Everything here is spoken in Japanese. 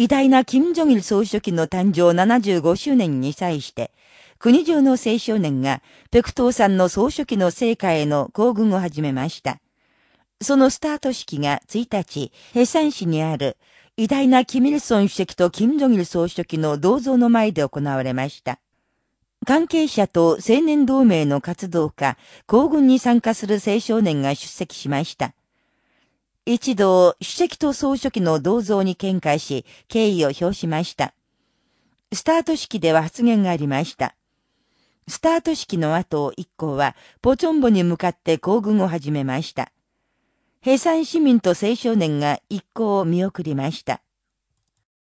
偉大な金正日総書記の誕生75周年に際して、国中の青少年が、ペクトーさんの総書記の成果への行軍を始めました。そのスタート式が1日、ヘサン市にある、偉大なキミルソン主席と金正日総書記の銅像の前で行われました。関係者と青年同盟の活動家、行軍に参加する青少年が出席しました。一度、主席と総書記の銅像に見解し、敬意を表しました。スタート式では発言がありました。スタート式の後、一行は、ポチョンボに向かって行軍を始めました。平山市民と青少年が一行を見送りました。